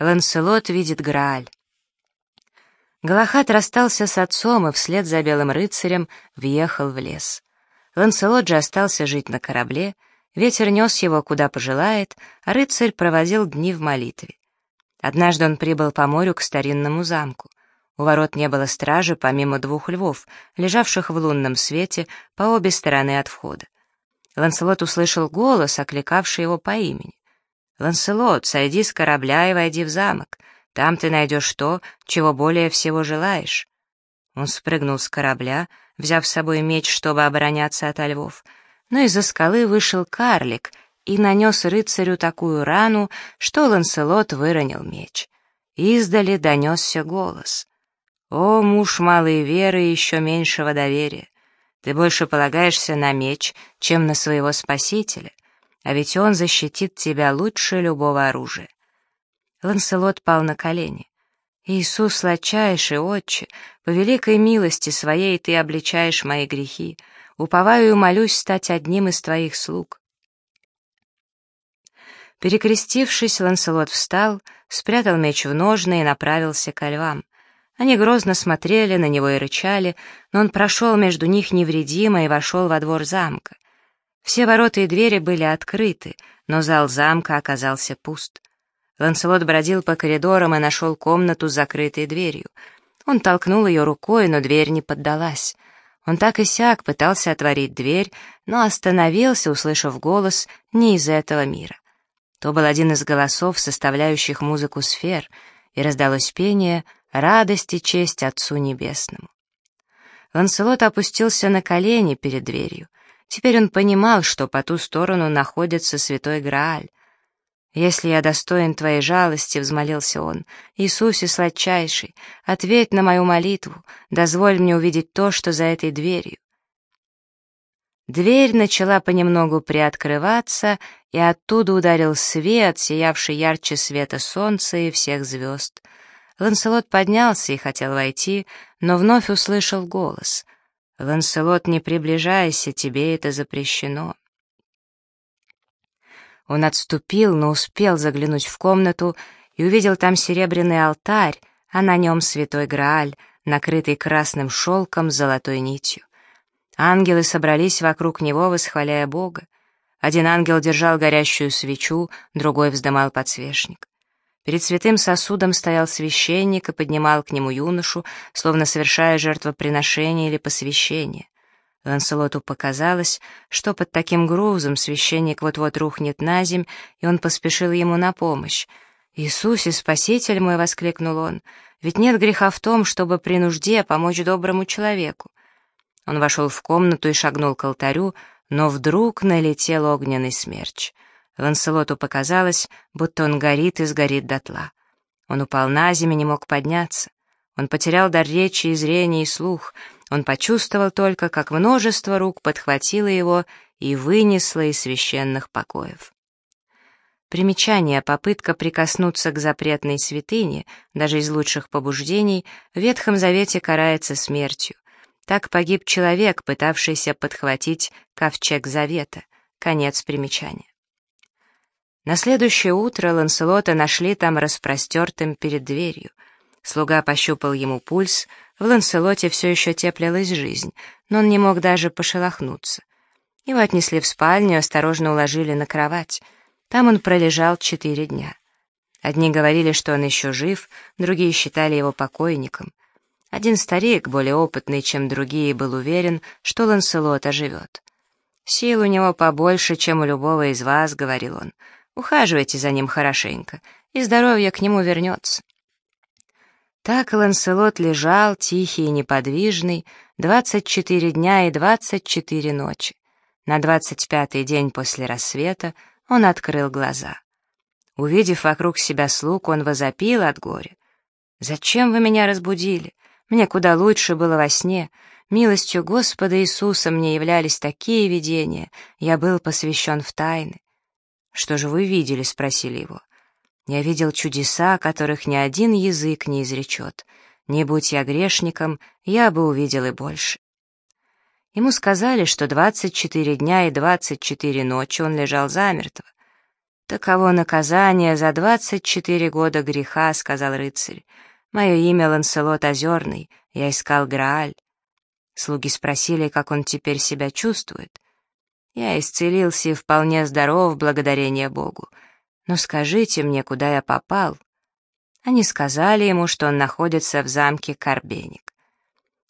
Ланселот видит Грааль. Галахат расстался с отцом и вслед за белым рыцарем въехал в лес. Ланселот же остался жить на корабле, ветер нес его куда пожелает, а рыцарь проводил дни в молитве. Однажды он прибыл по морю к старинному замку. У ворот не было стражи, помимо двух львов, лежавших в лунном свете по обе стороны от входа. Ланселот услышал голос, окликавший его по имени. «Ланселот, сойди с корабля и войди в замок. Там ты найдешь то, чего более всего желаешь». Он спрыгнул с корабля, взяв с собой меч, чтобы обороняться от львов, но из-за скалы вышел карлик и нанес рыцарю такую рану, что Ланселот выронил меч. Издали донесся голос. «О, муж малой веры и еще меньшего доверия! Ты больше полагаешься на меч, чем на своего спасителя, а ведь он защитит тебя лучше любого оружия. Ланселот пал на колени. «Иисус, сладчайший отче, по великой милости своей ты обличаешь мои грехи, уповаю и молюсь стать одним из твоих слуг». Перекрестившись, Ланселот встал, спрятал меч в ножны и направился ко львам. Они грозно смотрели на него и рычали, но он прошел между них невредимо и вошел во двор замка. Все ворота и двери были открыты, но зал замка оказался пуст. Ланселот бродил по коридорам и нашел комнату с закрытой дверью. Он толкнул ее рукой, но дверь не поддалась. Он так и сяк пытался отворить дверь, но остановился, услышав голос не из этого мира. То был один из голосов, составляющих музыку сфер, и раздалось пение «Радость и честь Отцу Небесному». Ланселот опустился на колени перед дверью. Теперь он понимал, что по ту сторону находится святой Грааль. «Если я достоин Твоей жалости», — взмолился он, — «Иисусе сладчайший, ответь на мою молитву, дозволь мне увидеть то, что за этой дверью». Дверь начала понемногу приоткрываться, и оттуда ударил свет, сиявший ярче света солнца и всех звезд. Ланселот поднялся и хотел войти, но вновь услышал голос. «Ланселот, не приближайся, тебе это запрещено». Он отступил, но успел заглянуть в комнату и увидел там серебряный алтарь, а на нем святой Грааль, накрытый красным шелком с золотой нитью. Ангелы собрались вокруг него, восхваляя Бога. Один ангел держал горящую свечу, другой вздымал подсвечник. Перед святым сосудом стоял священник и поднимал к нему юношу, словно совершая жертвоприношение или посвящение. Ланселоту показалось, что под таким грузом священник вот-вот рухнет на земь, и он поспешил ему на помощь. «Иисусе, Спаситель мой!» — воскликнул он. «Ведь нет греха в том, чтобы при нужде помочь доброму человеку». Он вошел в комнату и шагнул к алтарю, но вдруг налетел огненный смерч — Ланселоту показалось, будто он горит и сгорит дотла. Он упал на землю не мог подняться. Он потерял дар речи и зрения и слух. Он почувствовал только, как множество рук подхватило его и вынесло из священных покоев. Примечание, попытка прикоснуться к запретной святыне, даже из лучших побуждений, в Ветхом Завете карается смертью. Так погиб человек, пытавшийся подхватить ковчег Завета. Конец примечания. На следующее утро Ланселота нашли там распростертым перед дверью. Слуга пощупал ему пульс, в Ланселоте все еще теплилась жизнь, но он не мог даже пошелохнуться. Его отнесли в спальню осторожно уложили на кровать. Там он пролежал четыре дня. Одни говорили, что он еще жив, другие считали его покойником. Один старик, более опытный, чем другие, был уверен, что Ланселот оживет. «Сил у него побольше, чем у любого из вас», — говорил он. Ухаживайте за ним хорошенько, и здоровье к нему вернется. Так Ланселот лежал, тихий и неподвижный, двадцать четыре дня и двадцать четыре ночи. На двадцать пятый день после рассвета он открыл глаза. Увидев вокруг себя слуг, он возопил от горя. «Зачем вы меня разбудили? Мне куда лучше было во сне. Милостью Господа Иисуса мне являлись такие видения, я был посвящен в тайны. «Что же вы видели?» — спросили его. «Я видел чудеса, которых ни один язык не изречет. Не будь я грешником, я бы увидел и больше». Ему сказали, что 24 дня и 24 ночи он лежал замертво. «Таково наказание за двадцать четыре года греха», — сказал рыцарь. «Мое имя Ланселот Озерный, я искал Грааль». Слуги спросили, как он теперь себя чувствует. «Я исцелился и вполне здоров, благодарение Богу. Но скажите мне, куда я попал?» Они сказали ему, что он находится в замке Карбеник.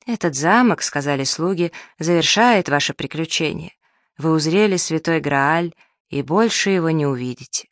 «Этот замок, — сказали слуги, — завершает ваше приключение. Вы узрели святой Грааль, и больше его не увидите».